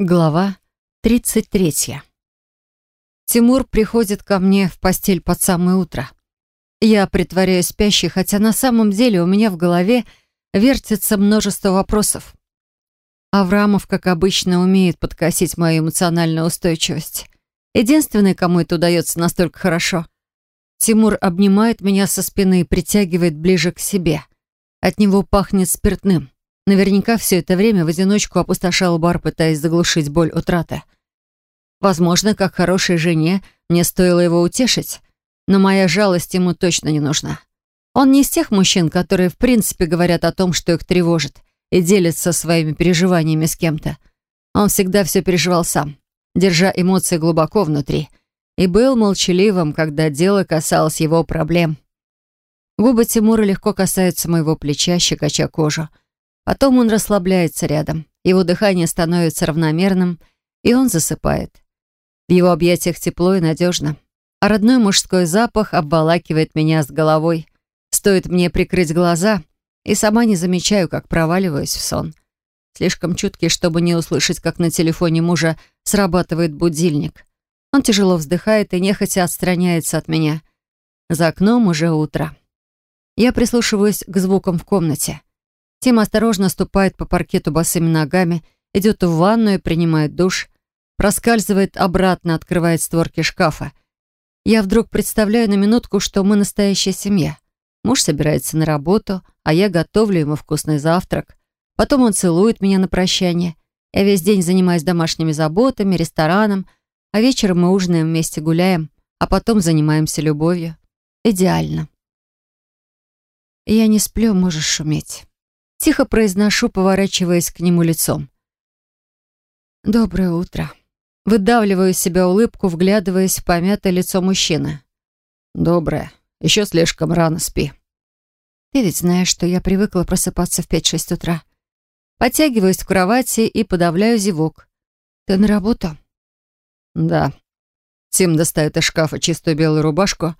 Глава 33. Тимур приходит ко мне в постель под самое утро. Я притворяюсь спящей, хотя на самом деле у меня в голове вертится множество вопросов. Аврамов, как обычно, умеет подкосить мою эмоциональную устойчивость. Единственный, кому это удается настолько хорошо. Тимур обнимает меня со спины и притягивает ближе к себе. От него пахнет спиртным. Наверняка все это время в одиночку опустошал бар, пытаясь заглушить боль утраты. Возможно, как хорошей жене, мне стоило его утешить, но моя жалость ему точно не нужна. Он не из тех мужчин, которые в принципе говорят о том, что их тревожит, и делятся своими переживаниями с кем-то. Он всегда все переживал сам, держа эмоции глубоко внутри, и был молчаливым, когда дело касалось его проблем. Губы Тимура легко касаются моего плеча, щекоча кожу — Потом он расслабляется рядом. Его дыхание становится равномерным, и он засыпает. В его объятиях тепло и надежно. А родной мужской запах обволакивает меня с головой. Стоит мне прикрыть глаза, и сама не замечаю, как проваливаюсь в сон. Слишком чуткий, чтобы не услышать, как на телефоне мужа срабатывает будильник. Он тяжело вздыхает и нехотя отстраняется от меня. За окном уже утро. Я прислушиваюсь к звукам в комнате. Тим осторожно ступает по паркету босыми ногами, идет в ванную, принимает душ, проскальзывает обратно, открывает створки шкафа. Я вдруг представляю на минутку, что мы настоящая семья. Муж собирается на работу, а я готовлю ему вкусный завтрак. Потом он целует меня на прощание. Я весь день занимаюсь домашними заботами, рестораном, а вечером мы ужинаем вместе, гуляем, а потом занимаемся любовью. Идеально. Я не сплю, можешь шуметь. Тихо произношу, поворачиваясь к нему лицом. «Доброе утро». Выдавливаю из себя улыбку, вглядываясь в помятое лицо мужчины. «Доброе. Еще слишком рано спи». «Ты ведь знаешь, что я привыкла просыпаться в пять-шесть утра. Подтягиваюсь в кровати и подавляю зевок. Ты на работу?» «Да». Тим достает из шкафа чистую белую рубашку,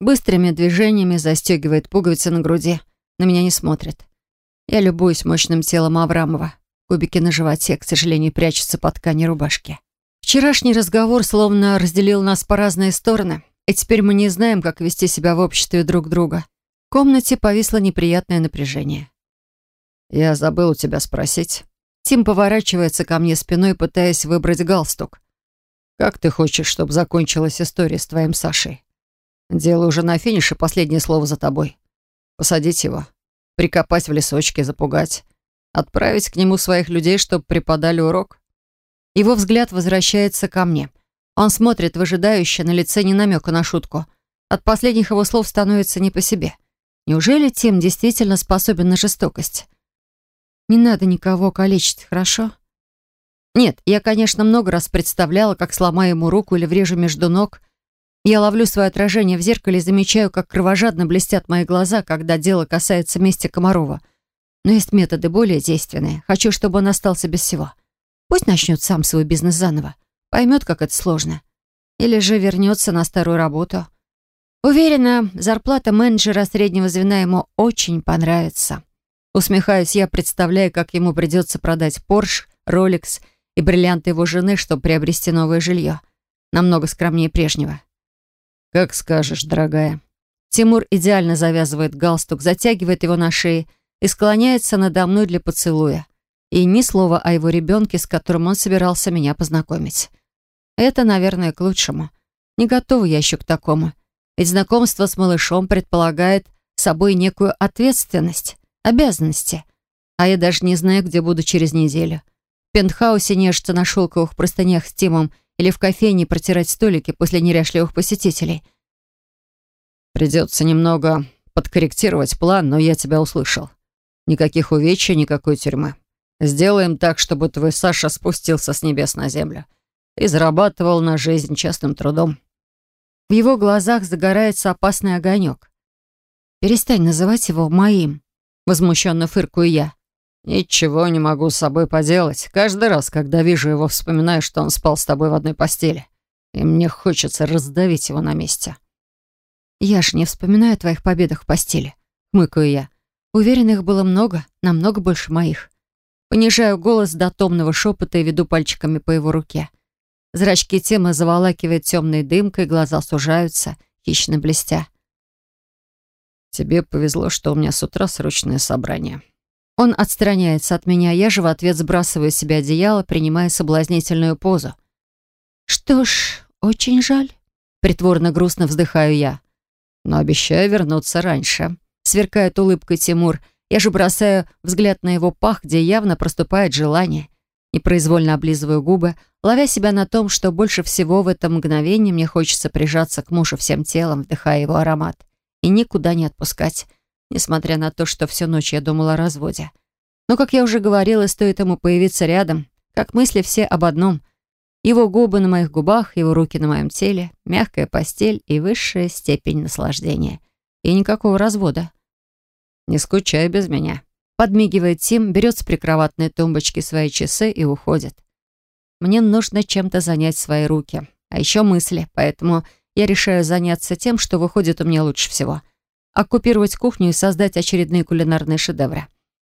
быстрыми движениями застегивает пуговицы на груди. На меня не смотрит. Я любуюсь мощным телом Аврамова. Кубики на животе, к сожалению, прячутся под ткани рубашки. Вчерашний разговор словно разделил нас по разные стороны, и теперь мы не знаем, как вести себя в обществе друг друга. В комнате повисло неприятное напряжение. «Я забыл у тебя спросить». Тим поворачивается ко мне спиной, пытаясь выбрать галстук. «Как ты хочешь, чтобы закончилась история с твоим Сашей? Дело уже на финише, последнее слово за тобой. Посадить его, Прикопать в лесочке, запугать. Отправить к нему своих людей, чтобы преподали урок. Его взгляд возвращается ко мне. Он смотрит выжидающе, на лице не намека на шутку. От последних его слов становится не по себе. Неужели Тим действительно способен на жестокость? Не надо никого калечить, хорошо? Нет, я, конечно, много раз представляла, как сломаю ему руку или врежу между ног, я ловлю свое отражение в зеркале и замечаю, как кровожадно блестят мои глаза, когда дело касается мести Комарова. Но есть методы более действенные. Хочу, чтобы он остался без всего. Пусть начнет сам свой бизнес заново. Поймет, как это сложно. Или же вернется на старую работу. Уверена, зарплата менеджера среднего звена ему очень понравится. Усмехаюсь я, представляя, как ему придется продать Порш, Rolex и бриллианты его жены, чтобы приобрести новое жилье. Намного скромнее прежнего. «Как скажешь, дорогая». Тимур идеально завязывает галстук, затягивает его на шее и склоняется надо мной для поцелуя. И ни слова о его ребенке, с которым он собирался меня познакомить. Это, наверное, к лучшему. Не готова я еще к такому. Ведь знакомство с малышом предполагает собой некую ответственность, обязанности. А я даже не знаю, где буду через неделю. В пентхаусе нежиться на шелковых простынях с Тимом или в кофейне протирать столики после неряшливых посетителей. Придется немного подкорректировать план, но я тебя услышал. Никаких увечий, никакой тюрьмы. Сделаем так, чтобы твой Саша спустился с небес на землю и зарабатывал на жизнь честным трудом. В его глазах загорается опасный огонек. «Перестань называть его моим», — возмущенно фыркую я. «Ничего не могу с собой поделать. Каждый раз, когда вижу его, вспоминаю, что он спал с тобой в одной постели. И мне хочется раздавить его на месте». «Я ж не вспоминаю о твоих победах в постели», — хмыкаю я. «Уверен, их было много, намного больше моих». Понижаю голос до томного шепота и веду пальчиками по его руке. Зрачки Тима заволакивает темной дымкой, глаза сужаются, хищно блестя. «Тебе повезло, что у меня с утра срочное собрание». Он отстраняется от меня, я же в ответ сбрасываю с себя одеяло, принимая соблазнительную позу. «Что ж, очень жаль». Притворно грустно вздыхаю я. «Но обещаю вернуться раньше», — сверкает улыбкой Тимур. Я же бросаю взгляд на его пах, где явно проступает желание. Непроизвольно облизываю губы, ловя себя на том, что больше всего в это мгновение мне хочется прижаться к мужу всем телом, вдыхая его аромат. И никуда не отпускать, несмотря на то, что всю ночь я думала о разводе. Но, как я уже говорила, стоит ему появиться рядом, как мысли все об одном. Его губы на моих губах, его руки на моем теле, мягкая постель и высшая степень наслаждения. И никакого развода. «Не скучай без меня», Подмигивает Тим, берет с прикроватной тумбочки свои часы и уходит. Мне нужно чем-то занять свои руки. А еще мысли, поэтому я решаю заняться тем, что выходит у меня лучше всего. Оккупировать кухню и создать очередные кулинарные шедевры.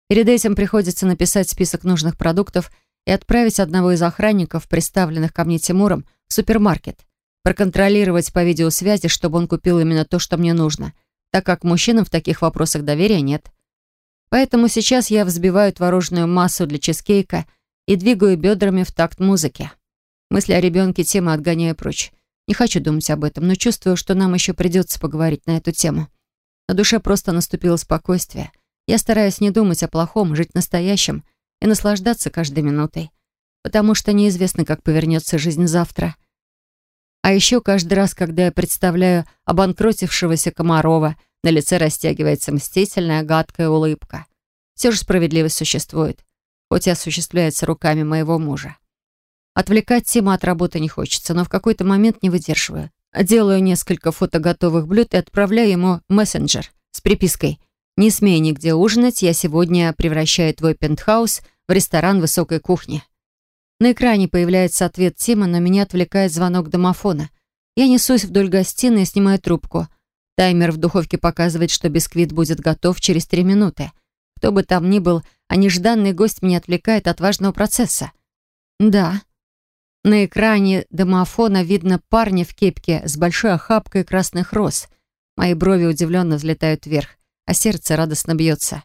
Перед этим приходится написать список нужных продуктов и отправить одного из охранников, представленных ко мне Тимуром, в супермаркет. Проконтролировать по видеосвязи, чтобы он купил именно то, что мне нужно, так как мужчинам в таких вопросах доверия нет. Поэтому сейчас я взбиваю творожную массу для чизкейка и двигаю бедрами в такт музыки. Мысли о ребенке темы отгоняю прочь. Не хочу думать об этом, но чувствую, что нам еще придется поговорить на эту тему. На душе просто наступило спокойствие. Я стараюсь не думать о плохом, жить настоящим и наслаждаться каждой минутой. Потому что неизвестно, как повернется жизнь завтра. А еще каждый раз, когда я представляю обанкротившегося Комарова — на лице растягивается мстительная, гадкая улыбка. Все же справедливость существует, хоть и осуществляется руками моего мужа. Отвлекать Тима от работы не хочется, но в какой-то момент не выдерживаю. Делаю несколько фото готовых блюд и отправляю ему мессенджер с припиской «Не смей нигде ужинать, я сегодня превращаю твой пентхаус в ресторан высокой кухни». На экране появляется ответ Тима, но меня отвлекает звонок домофона. Я несусь вдоль гостиной и снимаю трубку – Таймер в духовке показывает, что бисквит будет готов через три минуты. Кто бы там ни был, а нежданный гость меня отвлекает от важного процесса. Да. На экране домофона видно парня в кепке с большой охапкой красных роз. Мои брови удивленно взлетают вверх, а сердце радостно бьется.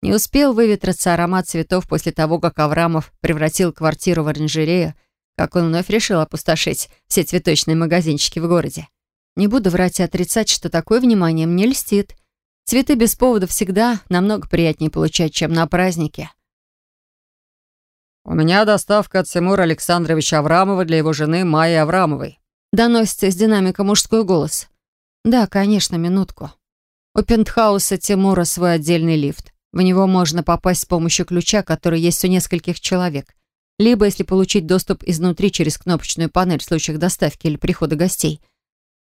Не успел выветриться аромат цветов после того, как Аврамов превратил квартиру в оранжерею, как он вновь решил опустошить все цветочные магазинчики в городе. Не буду врать и отрицать, что такое внимание мне льстит. Цветы без повода всегда намного приятнее получать, чем на празднике. «У меня доставка от Тимура Александровича Аврамова для его жены Майи Аврамовой». Доносится из динамика мужской голос. «Да, конечно, минутку. У пентхауса Тимура свой отдельный лифт. В него можно попасть с помощью ключа, который есть у нескольких человек. Либо, если получить доступ изнутри через кнопочную панель в случаях доставки или прихода гостей –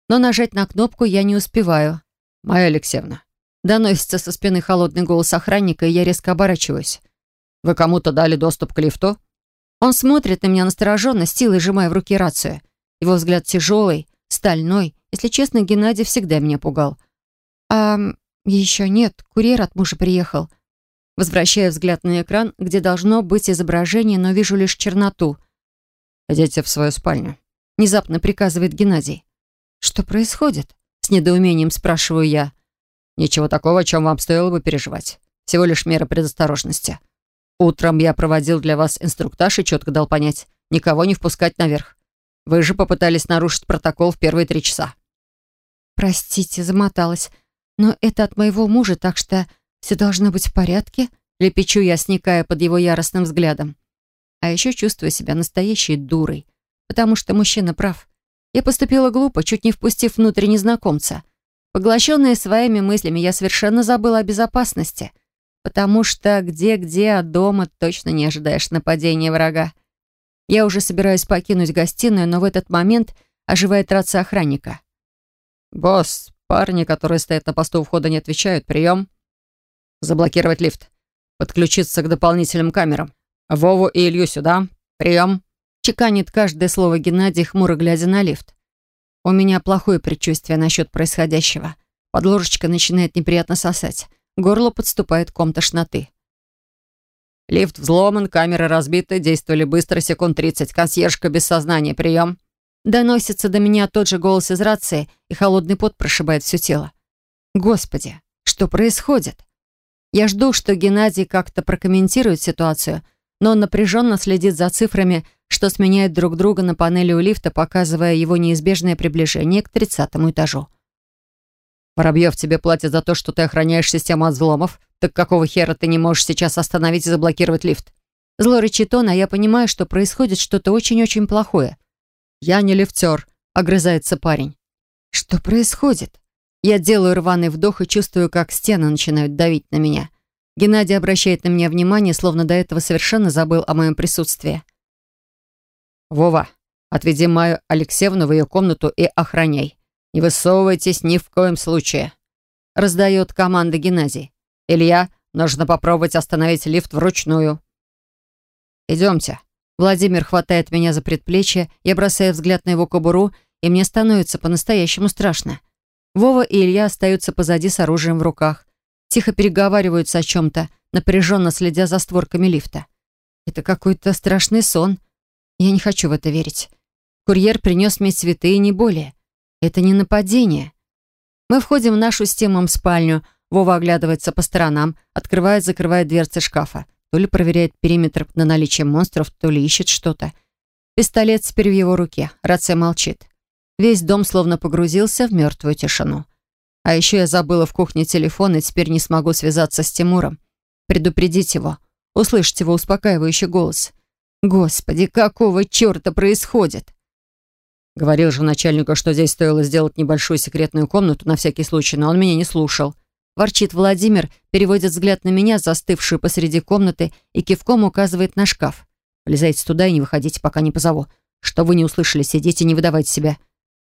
но нажать на кнопку я не успеваю. «Майя Алексеевна». Доносится со спины холодный голос охранника, и я резко оборачиваюсь. «Вы кому-то дали доступ к лифту?» Он смотрит на меня настороженно, силой сжимая в руки рацию. Его взгляд тяжелый, стальной. Если честно, Геннадий всегда меня пугал. «А еще нет, курьер от мужа приехал». Возвращаю взгляд на экран, где должно быть изображение, но вижу лишь черноту. «Идите в свою спальню», — внезапно приказывает Геннадий. «Что происходит?» — с недоумением спрашиваю я. «Ничего такого, о чем вам стоило бы переживать. Всего лишь мера предосторожности. Утром я проводил для вас инструктаж и четко дал понять, никого не впускать наверх. Вы же попытались нарушить протокол в первые три часа». «Простите, замоталась. Но это от моего мужа, так что все должно быть в порядке», — лепечу я, сникая под его яростным взглядом. А еще чувствую себя настоящей дурой, потому что мужчина прав. Я поступила глупо, чуть не впустив внутрь незнакомца. Поглощенная своими мыслями, я совершенно забыла о безопасности. Потому что где-где, а дома точно не ожидаешь нападения врага. Я уже собираюсь покинуть гостиную, но в этот момент оживает рация охранника. «Босс, парни, которые стоят на посту у входа, не отвечают. Прием. Заблокировать лифт. Подключиться к дополнительным камерам. Вову и Илью сюда. Прием». Чеканит каждое слово Геннадий, хмуро глядя на лифт. У меня плохое предчувствие насчет происходящего. Под ложечкой начинает неприятно сосать. Горло подступает ком тошноты. Лифт взломан, камеры разбиты, действовали быстро, секунд 30. Консьержка без сознания, прием». Доносится до меня тот же голос из рации, и холодный пот прошибает все тело. Господи, что происходит? Я жду, что Геннадий как-то прокомментирует ситуацию, но он напряженно следит за цифрами, что сменяют друг друга на панели у лифта, показывая его неизбежное приближение к тридцатому этажу. «Воробьев тебе платит за то, что ты охраняешь систему от взломов. Так какого хера ты не можешь сейчас остановить и заблокировать лифт?» Зло рычит он, а я понимаю, что происходит что-то очень-очень плохое. «Я не лифтер», — огрызается парень. «Что происходит?» Я делаю рваный вдох и чувствую, как стены начинают давить на меня. Геннадий обращает на меня внимание, словно до этого совершенно забыл о моем присутствии. «Вова, отведи Майю Алексеевну в ее комнату и охраняй. Не высовывайтесь ни в коем случае», — раздает команда Геннадий. «Илья, нужно попробовать остановить лифт вручную». «Идемте». Владимир хватает меня за предплечье, я бросаю взгляд на его кобуру, и мне становится по-настоящему страшно. Вова и Илья остаются позади с оружием в руках. Тихо переговариваются о чем-то, напряженно следя за створками лифта. Это какой-то страшный сон. Я не хочу в это верить. Курьер принес мне цветы и не более. Это не нападение. Мы входим в нашу с Тимом спальню. Вова оглядывается по сторонам, открывает, закрывает дверцы шкафа. То ли проверяет периметр на наличие монстров, то ли ищет что-то. Пистолет теперь в его руке. Рация молчит. Весь дом словно погрузился в мертвую тишину. А еще я забыла в кухне телефон и теперь не смогу связаться с Тимуром. Предупредить его. Услышать его успокаивающий голос. Господи, какого черта происходит? Говорил же начальнику, что здесь стоило сделать небольшую секретную комнату на всякий случай, но он меня не слушал. Ворчит Владимир, переводит взгляд на меня, застывшую посреди комнаты, и кивком указывает на шкаф. Влезайте туда и не выходите, пока не позову. Что вы не услышали, сидите, не выдавайте себя.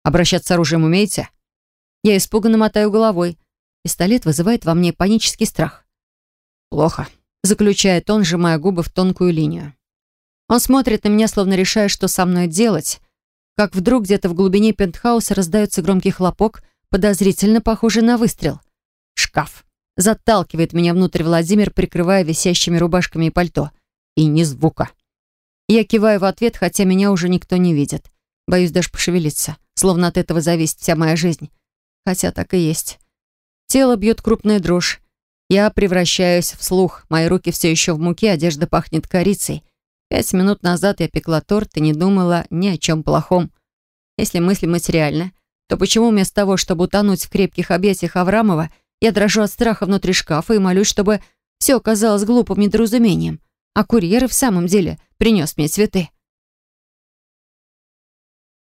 Обращаться с оружием умеете? Я испуганно мотаю головой. Пистолет вызывает во мне панический страх. Плохо, заключает он, сжимая губы в тонкую линию. Он смотрит на меня, словно решая, что со мной делать, как вдруг где-то в глубине пентхауса раздается громкий хлопок, подозрительно похожий на выстрел. Шкаф. Заталкивает меня внутрь Владимир, прикрывая висящими рубашками и пальто. И ни звука. Я киваю в ответ, хотя меня уже никто не видит. Боюсь даже пошевелиться, словно от этого зависит вся моя жизнь. Хотя так и есть. Тело бьет крупная дрожь. Я превращаюсь в слух. Мои руки все еще в муке, одежда пахнет корицей. Пять минут назад я пекла торт и не думала ни о чем плохом. Если мысли материальны, то почему вместо того, чтобы утонуть в крепких объятиях Аврамова, я дрожу от страха внутри шкафа и молюсь, чтобы все оказалось глупым недоразумением, а курьер в самом деле принес мне цветы?